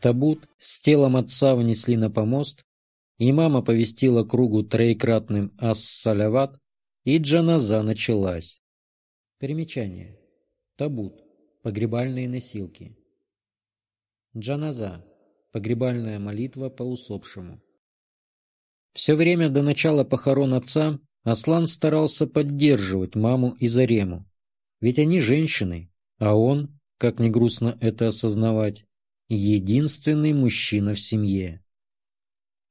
Табут с телом отца внесли на помост, имам оповестила кругу троекратным ас-саляват, и джаназа началась. Примечание. Табут. Погребальные носилки. Джаназа. Погребальная молитва по усопшему. Все время до начала похорон отца Аслан старался поддерживать маму и Зарему. Ведь они женщины, а он, как ни грустно это осознавать, единственный мужчина в семье.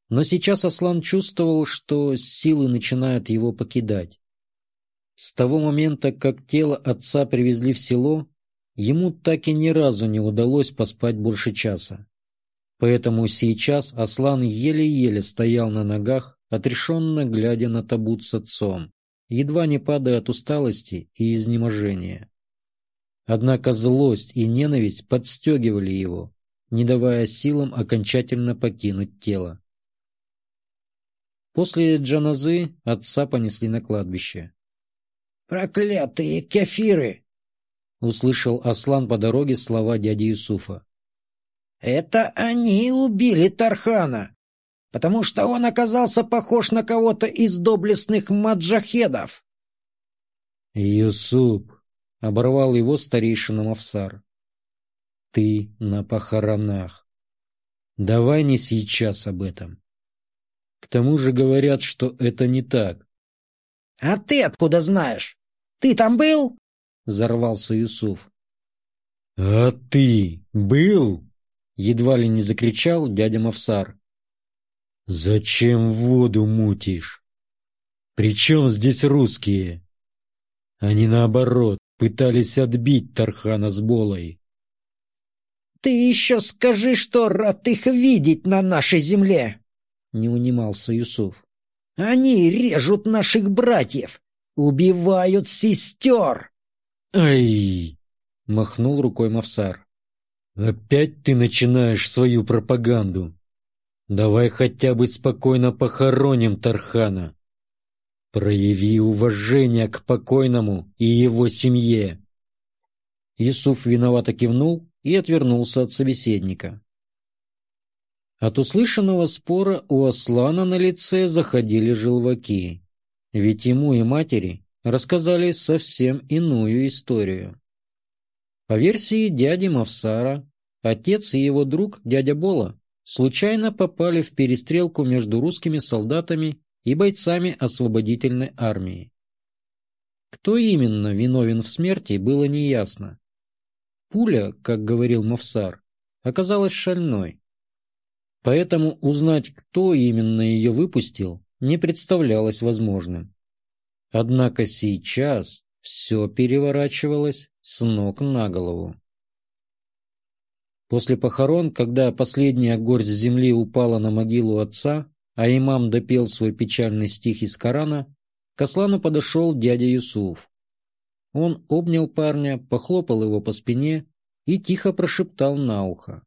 Но сейчас Аслан чувствовал, что силы начинают его покидать. С того момента, как тело отца привезли в село, ему так и ни разу не удалось поспать больше часа. Поэтому сейчас Аслан еле-еле стоял на ногах, отрешенно глядя на табут с отцом, едва не падая от усталости и изнеможения. Однако злость и ненависть подстегивали его, не давая силам окончательно покинуть тело. После джаназы отца понесли на кладбище. «Проклятые кефиры!» — услышал Аслан по дороге слова дяди Юсуфа. «Это они убили Тархана, потому что он оказался похож на кого-то из доблестных маджахедов». «Юсуп!» — оборвал его старейшина Мавсар. «Ты на похоронах. Давай не сейчас об этом. К тому же говорят, что это не так». «А ты откуда знаешь? Ты там был?» — взорвался Юсуф. «А ты был?» — едва ли не закричал дядя Мавсар. «Зачем воду мутишь? Причем здесь русские? Они, наоборот, пытались отбить Тархана с Болой». «Ты еще скажи, что рад их видеть на нашей земле!» — не унимался Юсуф. «Они режут наших братьев, убивают сестер!» «Ай!» — махнул рукой Мавсар. «Опять ты начинаешь свою пропаганду. Давай хотя бы спокойно похороним Тархана. Прояви уважение к покойному и его семье». Юсуф виновато кивнул и отвернулся от собеседника. От услышанного спора у Аслана на лице заходили желваки, ведь ему и матери рассказали совсем иную историю. По версии дяди Мавсара, отец и его друг дядя Бола случайно попали в перестрелку между русскими солдатами и бойцами освободительной армии. Кто именно виновен в смерти, было неясно. Пуля, как говорил Мавсар, оказалась шальной. Поэтому узнать, кто именно ее выпустил, не представлялось возможным. Однако сейчас все переворачивалось с ног на голову. После похорон, когда последняя горсть земли упала на могилу отца, а имам допел свой печальный стих из Корана, к Аслану подошел дядя Юсуф. Он обнял парня, похлопал его по спине и тихо прошептал на ухо.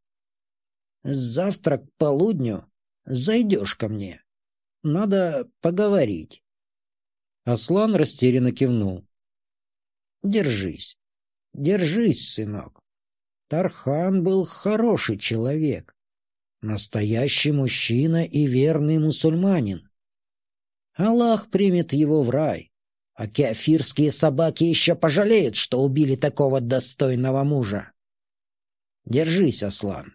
«Завтра к полудню зайдешь ко мне. Надо поговорить». Аслан растерянно кивнул. «Держись, держись, сынок. Тархан был хороший человек, настоящий мужчина и верный мусульманин. Аллах примет его в рай, а кефирские собаки еще пожалеют, что убили такого достойного мужа. Держись, Аслан».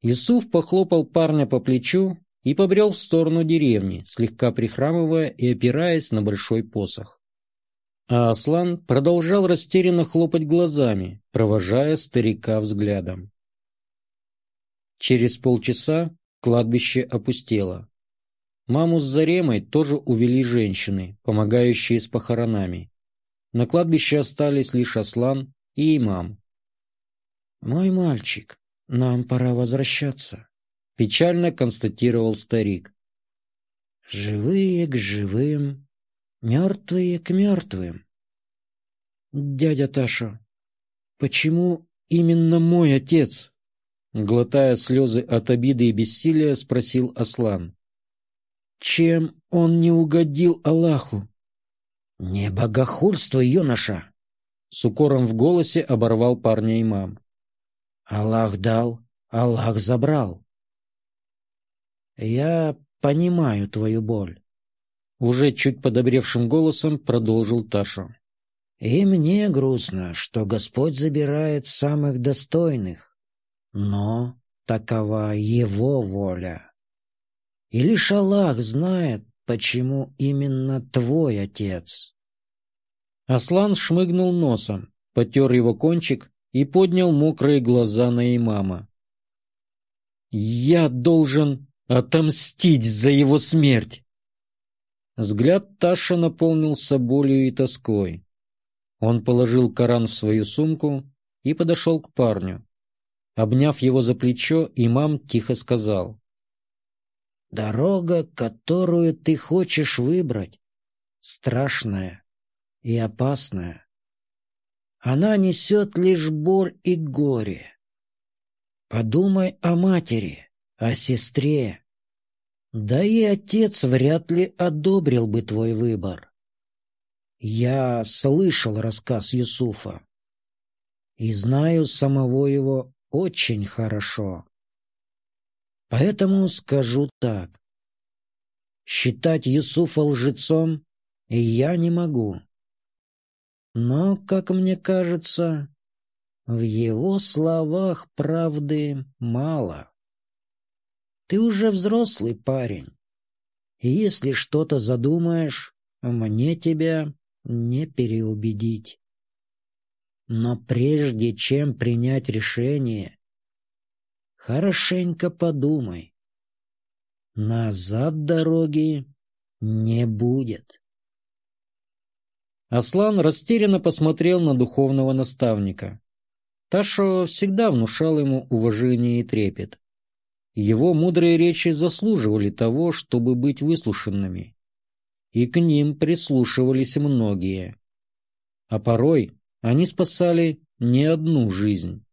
Юсуф похлопал парня по плечу и побрел в сторону деревни, слегка прихрамывая и опираясь на большой посох. А Аслан продолжал растерянно хлопать глазами, провожая старика взглядом. Через полчаса кладбище опустело. Маму с Заремой тоже увели женщины, помогающие с похоронами. На кладбище остались лишь Аслан и имам. «Мой мальчик, нам пора возвращаться», — печально констатировал старик. «Живые к живым, мертвые к мертвым». «Дядя Таша, почему именно мой отец?» Глотая слезы от обиды и бессилия, спросил Аслан. «Чем он не угодил Аллаху?» «Не богохульствуй, юноша!» С укором в голосе оборвал парня имам. Аллах дал, Аллах забрал. Я понимаю твою боль. Уже чуть подобревшим голосом продолжил Таша. И мне грустно, что Господь забирает самых достойных. Но такова Его воля. И лишь Аллах знает, почему именно твой отец. Аслан шмыгнул носом, потер его кончик и поднял мокрые глаза на имама. «Я должен отомстить за его смерть!» Взгляд Таша наполнился болью и тоской. Он положил Коран в свою сумку и подошел к парню. Обняв его за плечо, имам тихо сказал. «Дорога, которую ты хочешь выбрать, страшная и опасная. Она несет лишь боль и горе. Подумай о матери, о сестре. Да и отец вряд ли одобрил бы твой выбор. Я слышал рассказ Юсуфа и знаю самого его очень хорошо. Поэтому скажу так. Считать Юсуфа лжецом я не могу. Но, как мне кажется, в его словах правды мало. Ты уже взрослый парень, и если что-то задумаешь, мне тебя не переубедить. Но прежде чем принять решение, хорошенько подумай. Назад дороги не будет. Аслан растерянно посмотрел на духовного наставника. Ташо всегда внушал ему уважение и трепет. Его мудрые речи заслуживали того, чтобы быть выслушанными и к ним прислушивались многие. А порой они спасали не одну жизнь.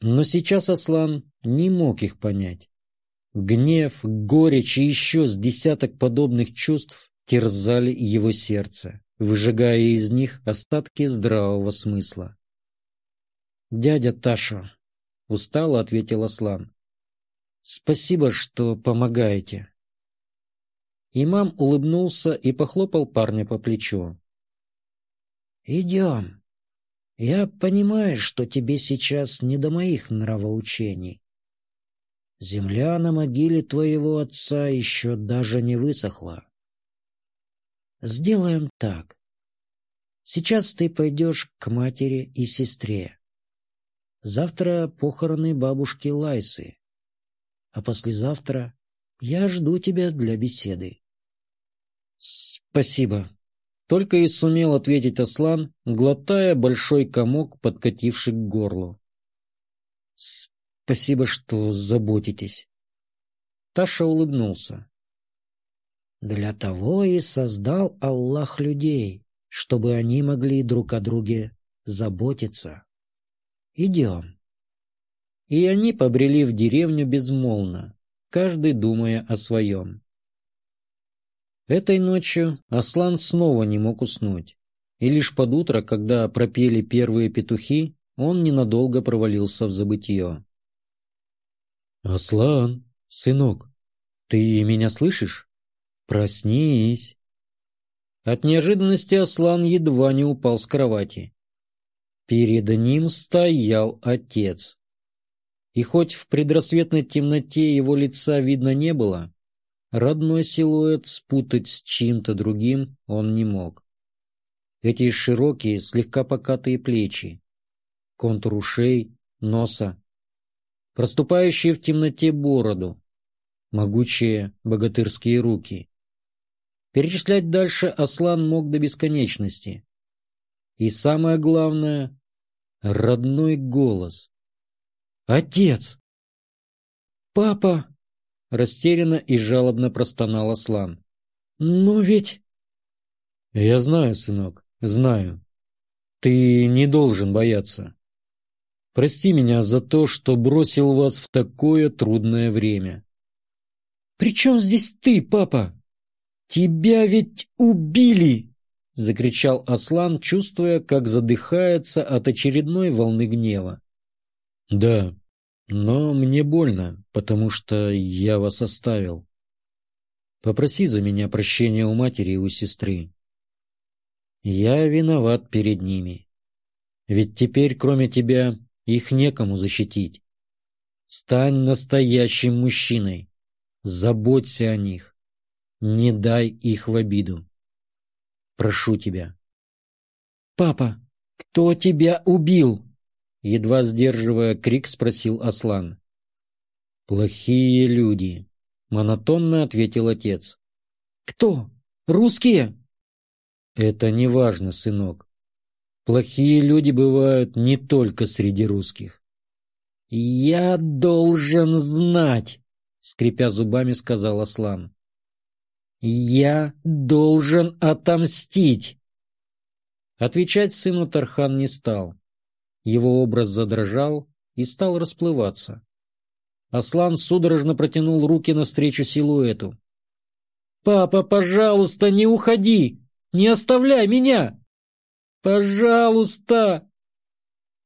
Но сейчас Аслан не мог их понять. Гнев, горечь и еще с десяток подобных чувств терзали его сердце, выжигая из них остатки здравого смысла. «Дядя Таша», — устало ответил Аслан, — «спасибо, что помогаете». Имам улыбнулся и похлопал парня по плечу. «Идем. Я понимаю, что тебе сейчас не до моих нравоучений. Земля на могиле твоего отца еще даже не высохла. Сделаем так. Сейчас ты пойдешь к матери и сестре. Завтра похороны бабушки Лайсы, а послезавтра я жду тебя для беседы. «Спасибо», — только и сумел ответить Аслан, глотая большой комок, подкативший к горлу. «Спасибо, что заботитесь». Таша улыбнулся. «Для того и создал Аллах людей, чтобы они могли друг о друге заботиться. Идем». И они побрели в деревню безмолвно, каждый думая о своем. Этой ночью Аслан снова не мог уснуть. И лишь под утро, когда пропели первые петухи, он ненадолго провалился в забытье. «Аслан, сынок, ты меня слышишь? Проснись!» От неожиданности Аслан едва не упал с кровати. Перед ним стоял отец. И хоть в предрассветной темноте его лица видно не было, Родной силуэт спутать с чем-то другим он не мог. Эти широкие, слегка покатые плечи, контур ушей, носа, проступающие в темноте бороду, могучие богатырские руки. Перечислять дальше Аслан мог до бесконечности. И самое главное — родной голос. «Отец!» «Папа!» Растерянно и жалобно простонал Аслан. «Но ведь...» «Я знаю, сынок, знаю. Ты не должен бояться. Прости меня за то, что бросил вас в такое трудное время». «При чем здесь ты, папа? Тебя ведь убили!» — закричал Аслан, чувствуя, как задыхается от очередной волны гнева. «Да, Но мне больно, потому что я вас оставил. Попроси за меня прощения у матери и у сестры. Я виноват перед ними. Ведь теперь, кроме тебя, их некому защитить. Стань настоящим мужчиной. Заботься о них. Не дай их в обиду. Прошу тебя. «Папа, кто тебя убил?» Едва сдерживая крик, спросил Аслан. «Плохие люди», — монотонно ответил отец. «Кто? Русские?» «Это не важно, сынок. Плохие люди бывают не только среди русских». «Я должен знать», — скрипя зубами, сказал Аслан. «Я должен отомстить!» Отвечать сыну Тархан не стал. Его образ задрожал и стал расплываться. Аслан судорожно протянул руки навстречу силуэту. «Папа, пожалуйста, не уходи! Не оставляй меня! Пожалуйста!»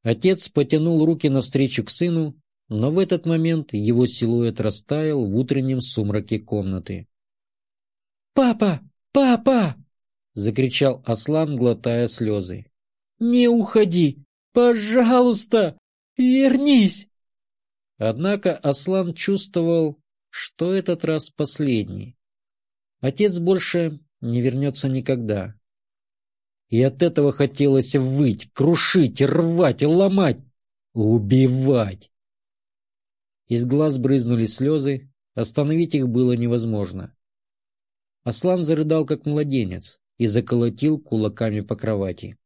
Отец потянул руки навстречу к сыну, но в этот момент его силуэт растаял в утреннем сумраке комнаты. «Папа! Папа!» — закричал Аслан, глотая слезы. «Не уходи! Пожалуйста! Вернись!» Однако Аслан чувствовал, что этот раз последний. Отец больше не вернется никогда. И от этого хотелось выть, крушить, рвать, ломать, убивать. Из глаз брызнули слезы, остановить их было невозможно. Аслан зарыдал, как младенец, и заколотил кулаками по кровати.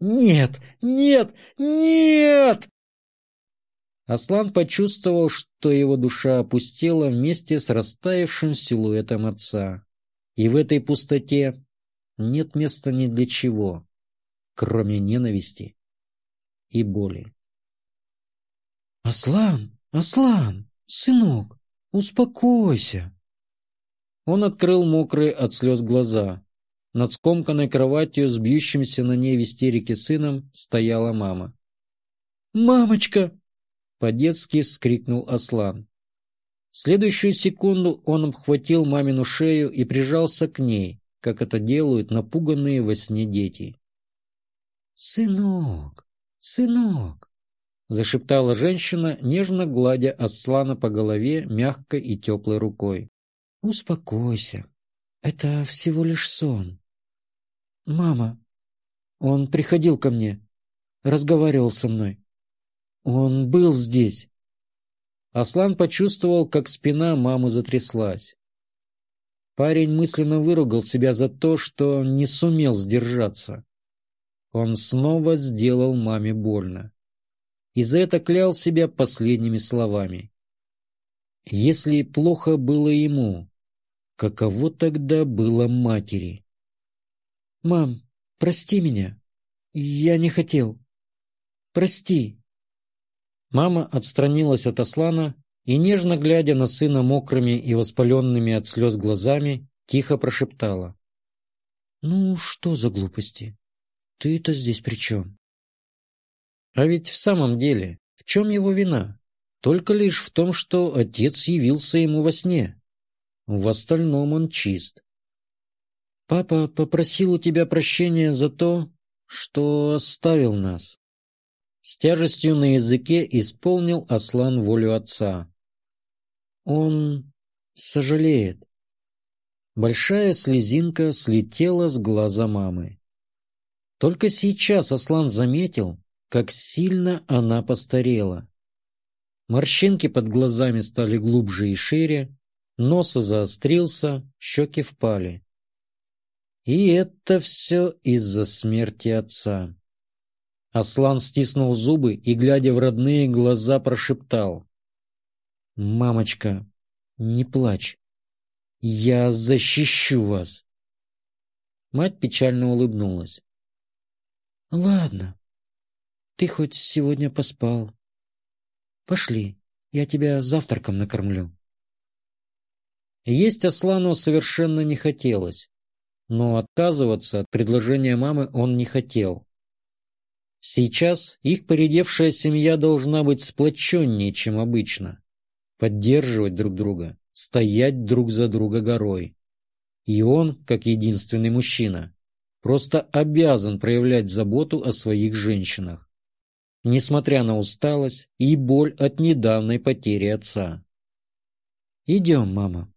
«Нет! Нет! Нет!» Аслан почувствовал, что его душа опустела вместе с растаявшим силуэтом отца. И в этой пустоте нет места ни для чего, кроме ненависти и боли. «Аслан! Аслан! Сынок! Успокойся!» Он открыл мокрые от слез глаза. Над скомканной кроватью с бьющимся на ней в истерике сыном стояла мама. «Мамочка!» — по-детски вскрикнул Аслан. В следующую секунду он обхватил мамину шею и прижался к ней, как это делают напуганные во сне дети. «Сынок! Сынок!» — зашептала женщина, нежно гладя Аслана по голове мягкой и теплой рукой. Успокойся. Это всего лишь сон. Мама, он приходил ко мне, разговаривал со мной. Он был здесь. Аслан почувствовал, как спина мамы затряслась. Парень мысленно выругал себя за то, что не сумел сдержаться. Он снова сделал маме больно. И за это клял себя последними словами. Если плохо было ему, Каково тогда было матери? «Мам, прости меня. Я не хотел. Прости». Мама отстранилась от Аслана и, нежно глядя на сына мокрыми и воспаленными от слез глазами, тихо прошептала. «Ну, что за глупости? Ты-то здесь при чем?» А ведь в самом деле, в чем его вина? Только лишь в том, что отец явился ему во сне. В остальном он чист. Папа попросил у тебя прощения за то, что оставил нас. С тяжестью на языке исполнил Аслан волю отца. Он сожалеет. Большая слезинка слетела с глаза мамы. Только сейчас Аслан заметил, как сильно она постарела. Морщинки под глазами стали глубже и шире, Нос заострился, щеки впали. И это все из-за смерти отца. Аслан стиснул зубы и, глядя в родные глаза, прошептал. «Мамочка, не плачь. Я защищу вас!» Мать печально улыбнулась. «Ладно, ты хоть сегодня поспал. Пошли, я тебя завтраком накормлю». Есть Аслану совершенно не хотелось, но отказываться от предложения мамы он не хотел. Сейчас их поредевшая семья должна быть сплоченнее, чем обычно. Поддерживать друг друга, стоять друг за друга горой. И он, как единственный мужчина, просто обязан проявлять заботу о своих женщинах. Несмотря на усталость и боль от недавней потери отца. «Идем, мама».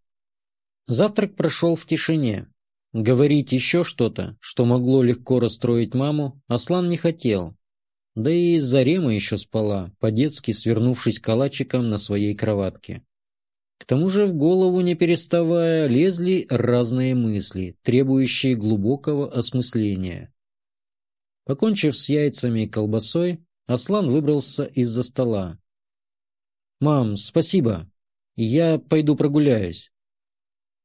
Завтрак прошел в тишине. Говорить еще что-то, что могло легко расстроить маму, Аслан не хотел, да и Зарема еще спала, по-детски свернувшись калачиком на своей кроватке. К тому же в голову, не переставая, лезли разные мысли, требующие глубокого осмысления. Покончив с яйцами и колбасой, Аслан выбрался из-за стола. «Мам, спасибо. Я пойду прогуляюсь».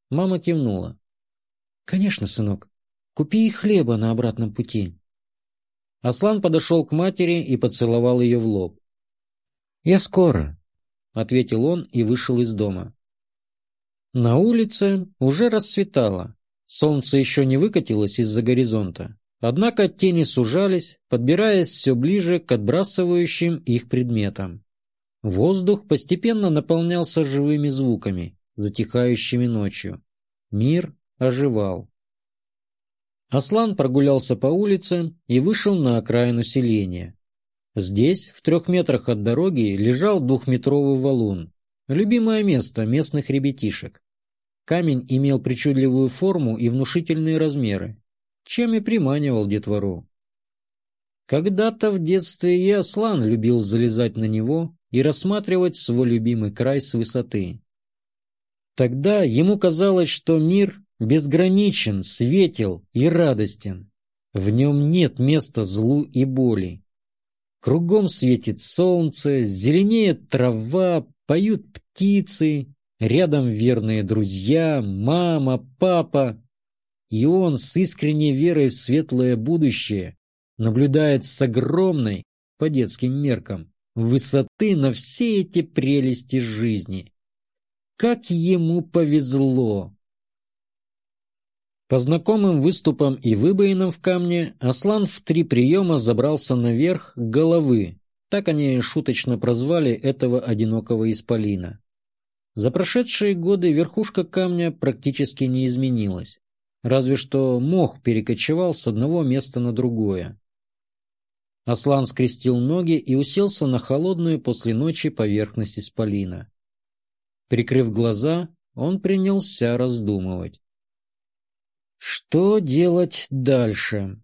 Мама кивнула. «Конечно, сынок. Купи хлеба на обратном пути». Аслан подошел к матери и поцеловал ее в лоб. «Я скоро», — ответил он и вышел из дома. На улице уже расцветало. Солнце еще не выкатилось из-за горизонта. Однако тени сужались, подбираясь все ближе к отбрасывающим их предметам. Воздух постепенно наполнялся живыми звуками, затихающими ночью. Мир оживал. Аслан прогулялся по улице и вышел на окраину селения. Здесь, в трех метрах от дороги, лежал двухметровый валун, любимое место местных ребятишек. Камень имел причудливую форму и внушительные размеры, чем и приманивал детвору. Когда-то в детстве и Аслан любил залезать на него и рассматривать свой любимый край с высоты. Тогда ему казалось, что мир безграничен, светел и радостен. В нем нет места злу и боли. Кругом светит солнце, зеленеет трава, поют птицы, рядом верные друзья, мама, папа. И он с искренней верой в светлое будущее наблюдает с огромной, по детским меркам, высоты на все эти прелести жизни. Как ему повезло! По знакомым выступам и выбоинам в камне Аслан в три приема забрался наверх головы, так они шуточно прозвали этого одинокого исполина. За прошедшие годы верхушка камня практически не изменилась, разве что мох перекочевал с одного места на другое. Аслан скрестил ноги и уселся на холодную после ночи поверхность исполина. Прикрыв глаза, он принялся раздумывать. Что делать дальше?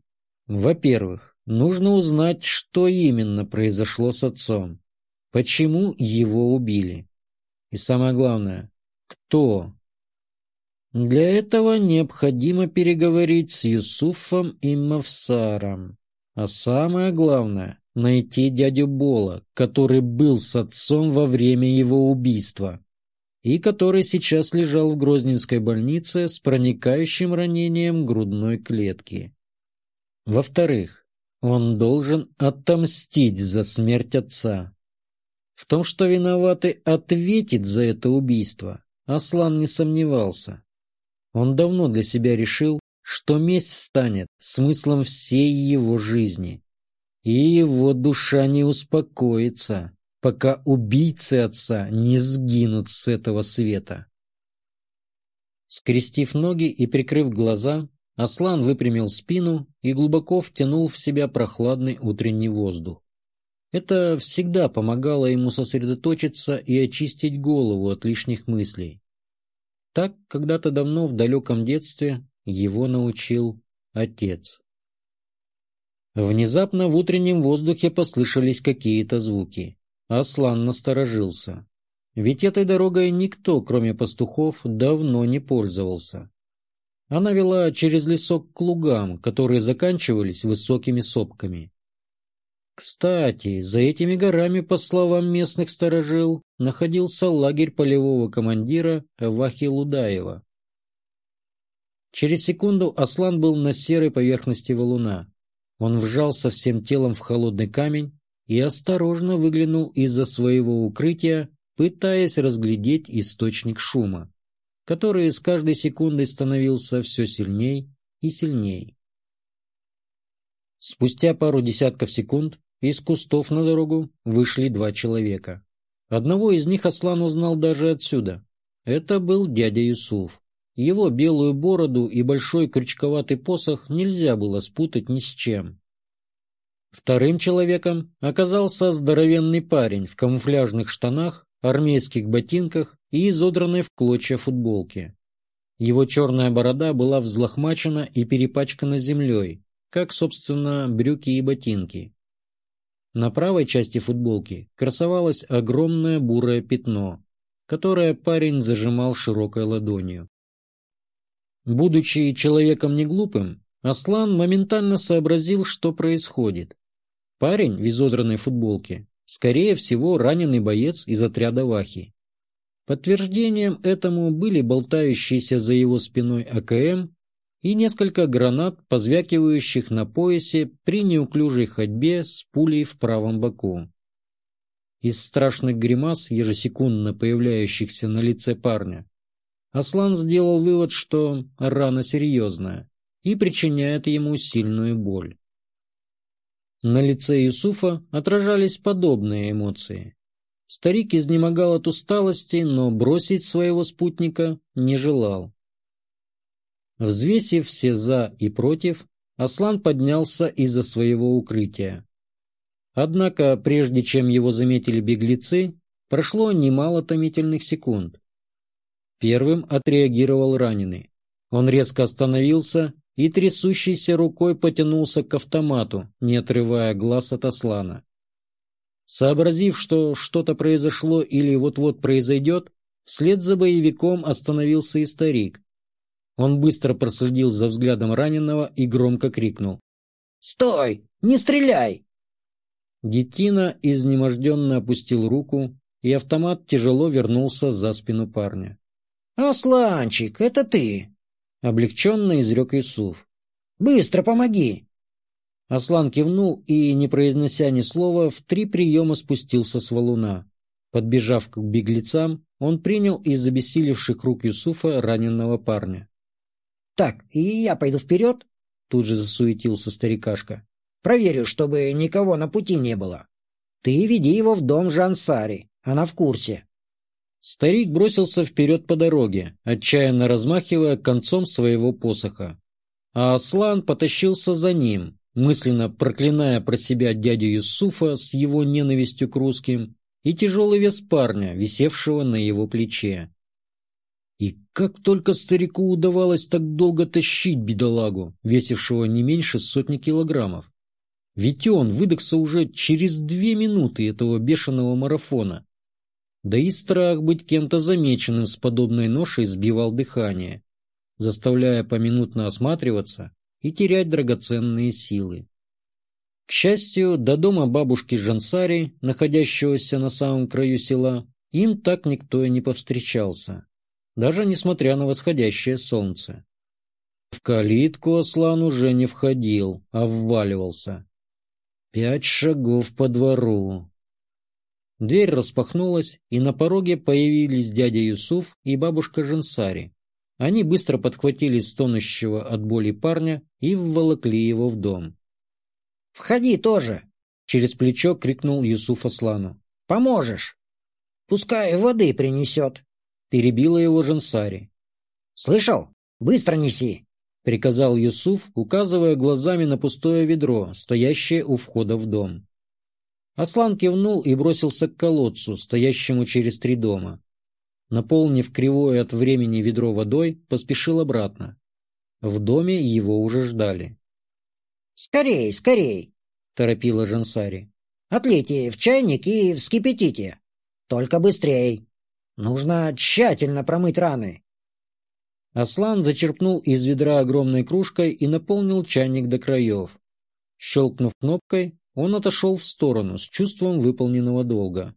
Во-первых, нужно узнать, что именно произошло с отцом. Почему его убили? И самое главное, кто? Для этого необходимо переговорить с Юсуфом и Мавсаром. А самое главное — найти дядю Бола, который был с отцом во время его убийства и который сейчас лежал в Грозненской больнице с проникающим ранением грудной клетки. Во-вторых, он должен отомстить за смерть отца. В том, что виноватый ответит за это убийство, Аслан не сомневался. Он давно для себя решил, что месть станет смыслом всей его жизни, и его душа не успокоится пока убийцы отца не сгинут с этого света. Скрестив ноги и прикрыв глаза, Аслан выпрямил спину и глубоко втянул в себя прохладный утренний воздух. Это всегда помогало ему сосредоточиться и очистить голову от лишних мыслей. Так когда-то давно в далеком детстве его научил отец. Внезапно в утреннем воздухе послышались какие-то звуки. Аслан насторожился. Ведь этой дорогой никто, кроме пастухов, давно не пользовался. Она вела через лесок к лугам, которые заканчивались высокими сопками. Кстати, за этими горами, по словам местных сторожил, находился лагерь полевого командира Вахи Лудаева. Через секунду Аслан был на серой поверхности валуна. Он вжался всем телом в холодный камень и осторожно выглянул из-за своего укрытия, пытаясь разглядеть источник шума, который с каждой секундой становился все сильней и сильней. Спустя пару десятков секунд из кустов на дорогу вышли два человека. Одного из них Аслан узнал даже отсюда. Это был дядя Юсуф. Его белую бороду и большой крючковатый посох нельзя было спутать ни с чем. Вторым человеком оказался здоровенный парень в камуфляжных штанах, армейских ботинках и изодранной в клочья футболке. Его черная борода была взлохмачена и перепачкана землей, как, собственно, брюки и ботинки. На правой части футболки красовалось огромное бурое пятно, которое парень зажимал широкой ладонью. Будучи человеком неглупым, Аслан моментально сообразил, что происходит. Парень в изодранной футболке, скорее всего, раненый боец из отряда Вахи. Подтверждением этому были болтающиеся за его спиной АКМ и несколько гранат, позвякивающих на поясе при неуклюжей ходьбе с пулей в правом боку. Из страшных гримас, ежесекундно появляющихся на лице парня, Аслан сделал вывод, что рана серьезная и причиняет ему сильную боль. На лице Юсуфа отражались подобные эмоции. Старик изнемогал от усталости, но бросить своего спутника не желал. Взвесив все «за» и «против», Аслан поднялся из-за своего укрытия. Однако, прежде чем его заметили беглецы, прошло немало томительных секунд. Первым отреагировал раненый. Он резко остановился и трясущейся рукой потянулся к автомату, не отрывая глаз от Аслана. Сообразив, что что-то произошло или вот-вот произойдет, вслед за боевиком остановился и старик. Он быстро проследил за взглядом раненого и громко крикнул. «Стой! Не стреляй!» Детина изнеможденно опустил руку, и автомат тяжело вернулся за спину парня. «Асланчик, это ты!» — облегченно изрек Юсуф. «Быстро помоги!» Аслан кивнул и, не произнося ни слова, в три приема спустился с валуна. Подбежав к беглецам, он принял из обессилевших рук Юсуфа раненого парня. «Так, и я пойду вперед?» Тут же засуетился старикашка. «Проверю, чтобы никого на пути не было. Ты веди его в дом Жансари, она в курсе». Старик бросился вперед по дороге, отчаянно размахивая концом своего посоха. А Аслан потащился за ним, мысленно проклиная про себя дядю Юсуфа с его ненавистью к русским и тяжелый вес парня, висевшего на его плече. И как только старику удавалось так долго тащить бедолагу, весившего не меньше сотни килограммов. Ведь он выдохся уже через две минуты этого бешеного марафона. Да и страх быть кем-то замеченным с подобной ношей сбивал дыхание, заставляя поминутно осматриваться и терять драгоценные силы. К счастью, до дома бабушки Жансари, находящегося на самом краю села, им так никто и не повстречался даже несмотря на восходящее солнце. В калитку Аслан уже не входил, а вваливался. Пять шагов по двору. Дверь распахнулась, и на пороге появились дядя Юсуф и бабушка Жансари. Они быстро подхватили стонущего от боли парня и вволокли его в дом. «Входи тоже!» — через плечо крикнул Юсуф Аслану. «Поможешь! Пускай воды принесет!» перебила его Жансари. «Слышал? Быстро неси!» — приказал Юсуф, указывая глазами на пустое ведро, стоящее у входа в дом. Аслан кивнул и бросился к колодцу, стоящему через три дома. Наполнив кривое от времени ведро водой, поспешил обратно. В доме его уже ждали. «Скорей, скорей!» — торопила Жансари. «Отлейте в чайник и вскипятите. Только быстрей!» Нужно тщательно промыть раны. Аслан зачерпнул из ведра огромной кружкой и наполнил чайник до краев. Щелкнув кнопкой, он отошел в сторону с чувством выполненного долга.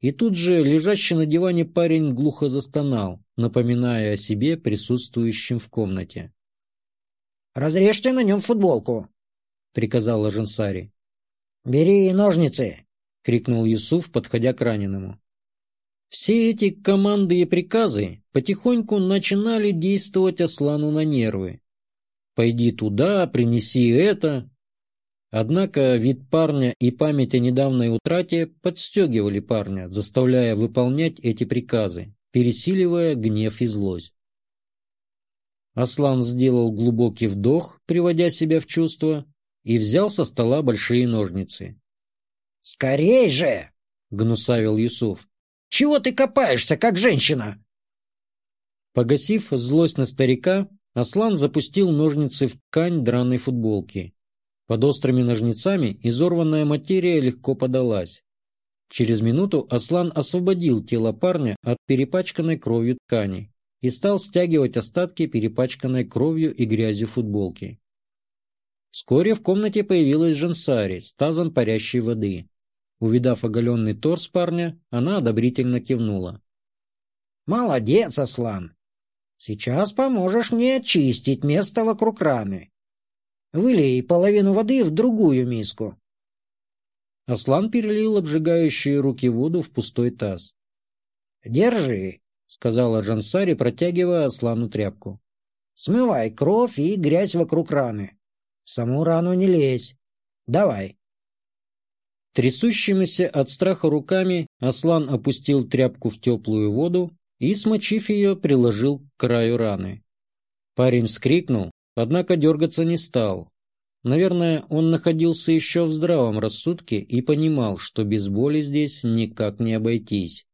И тут же лежащий на диване парень глухо застонал, напоминая о себе присутствующим в комнате. «Разрежьте на нем футболку», — приказала Жансари. «Бери ножницы», — крикнул Юсуф, подходя к раненому. Все эти команды и приказы потихоньку начинали действовать Аслану на нервы. «Пойди туда, принеси это». Однако вид парня и память о недавней утрате подстегивали парня, заставляя выполнять эти приказы, пересиливая гнев и злость. Аслан сделал глубокий вдох, приводя себя в чувство, и взял со стола большие ножницы. «Скорей же!» — гнусавил Юсуф. «Чего ты копаешься, как женщина?» Погасив злость на старика, Аслан запустил ножницы в ткань драной футболки. Под острыми ножницами изорванная материя легко подалась. Через минуту Аслан освободил тело парня от перепачканной кровью ткани и стал стягивать остатки перепачканной кровью и грязью футболки. Вскоре в комнате появилась Жансари с тазом парящей воды. Увидав оголенный торс парня, она одобрительно кивнула. «Молодец, Аслан! Сейчас поможешь мне очистить место вокруг раны. Вылей половину воды в другую миску». Аслан перелил обжигающие руки воду в пустой таз. «Держи, сказала Жансари, протягивая Аслану тряпку. «Смывай кровь и грязь вокруг раны. В саму рану не лезь. Давай». Трясущимися от страха руками Аслан опустил тряпку в теплую воду и, смочив ее, приложил к краю раны. Парень вскрикнул, однако дергаться не стал. Наверное, он находился еще в здравом рассудке и понимал, что без боли здесь никак не обойтись.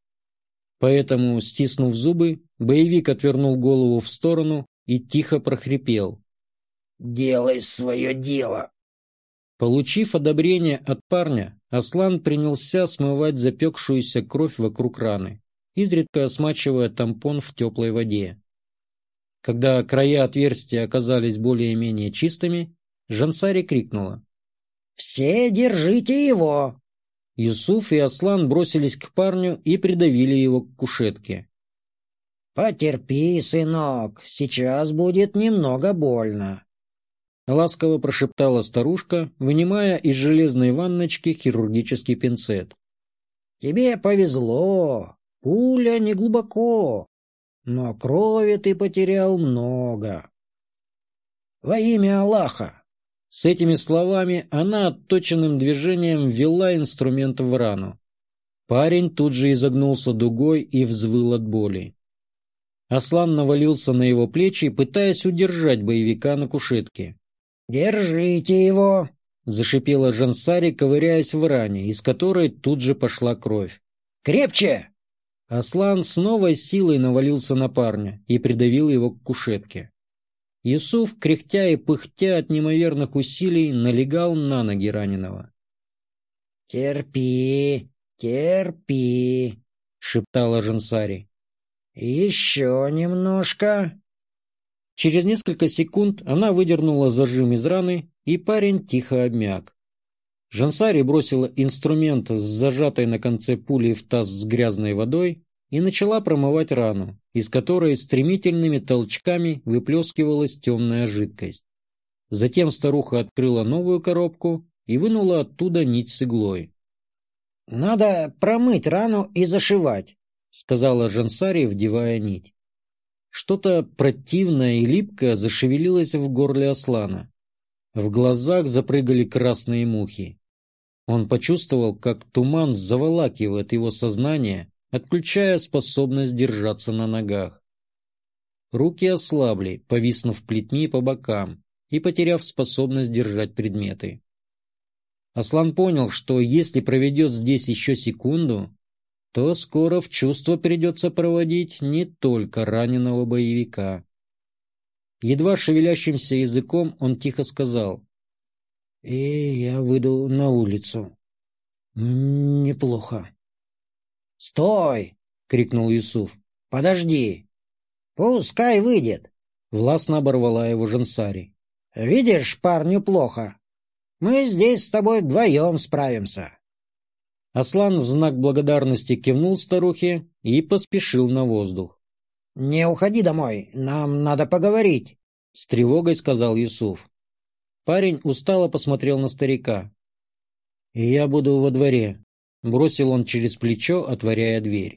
Поэтому, стиснув зубы, боевик отвернул голову в сторону и тихо прохрипел. «Делай свое дело!» Получив одобрение от парня, Аслан принялся смывать запекшуюся кровь вокруг раны, изредка осмачивая тампон в теплой воде. Когда края отверстия оказались более-менее чистыми, Жансари крикнула. «Все держите его! Юсуф и Аслан бросились к парню и придавили его к кушетке. «Потерпи, сынок, сейчас будет немного больно», — ласково прошептала старушка, вынимая из железной ванночки хирургический пинцет. «Тебе повезло, пуля не глубоко, но крови ты потерял много. Во имя Аллаха, с этими словами она отточенным движением ввела инструмент в рану. Парень тут же изогнулся дугой и взвыл от боли. Аслан навалился на его плечи, пытаясь удержать боевика на кушетке. «Держите его!» — зашипела Жансари, ковыряясь в ране, из которой тут же пошла кровь. «Крепче!» Аслан с новой силой навалился на парня и придавил его к кушетке. Юсуф, кряхтя и пыхтя от неимоверных усилий, налегал на ноги раненого. «Терпи, терпи», — шептала Жансари. «Еще немножко». Через несколько секунд она выдернула зажим из раны, и парень тихо обмяк. Жансари бросила инструмент с зажатой на конце пули в таз с грязной водой и начала промывать рану, из которой стремительными толчками выплескивалась темная жидкость. Затем старуха открыла новую коробку и вынула оттуда нить с иглой. «Надо промыть рану и зашивать», — сказала Жансари, вдевая нить. Что-то противное и липкое зашевелилось в горле Аслана. В глазах запрыгали красные мухи. Он почувствовал, как туман заволакивает его сознание, отключая способность держаться на ногах. Руки ослабли, повиснув плетьми по бокам и потеряв способность держать предметы. Аслан понял, что если проведет здесь еще секунду, то скоро в чувство придется проводить не только раненого боевика. Едва шевелящимся языком он тихо сказал. «И я выйду на улицу. Неплохо». «Стой!» — крикнул Юсуф. «Подожди! Пускай выйдет!» Властно оборвала его Жансари. «Видишь, парню плохо. Мы здесь с тобой вдвоем справимся». Аслан в знак благодарности кивнул старухе и поспешил на воздух. «Не уходи домой, нам надо поговорить», — с тревогой сказал Юсуф. Парень устало посмотрел на старика. «Я буду во дворе», Бросил он через плечо, отворяя дверь.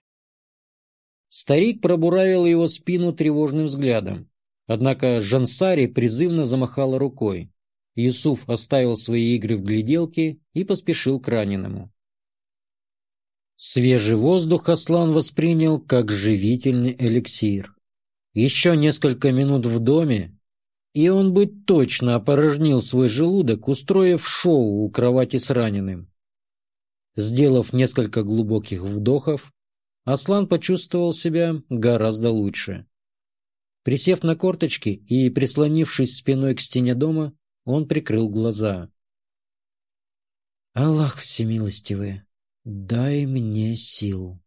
Старик пробуравил его спину тревожным взглядом. Однако Жансари призывно замахала рукой. Юсуф оставил свои игры в гляделке и поспешил к раненому. Свежий воздух Аслан воспринял как живительный эликсир. Еще несколько минут в доме, и он бы точно опорожнил свой желудок, устроив шоу у кровати с раненым. Сделав несколько глубоких вдохов, Аслан почувствовал себя гораздо лучше. Присев на корточки и прислонившись спиной к стене дома, он прикрыл глаза. «Аллах всемилостивый, дай мне сил».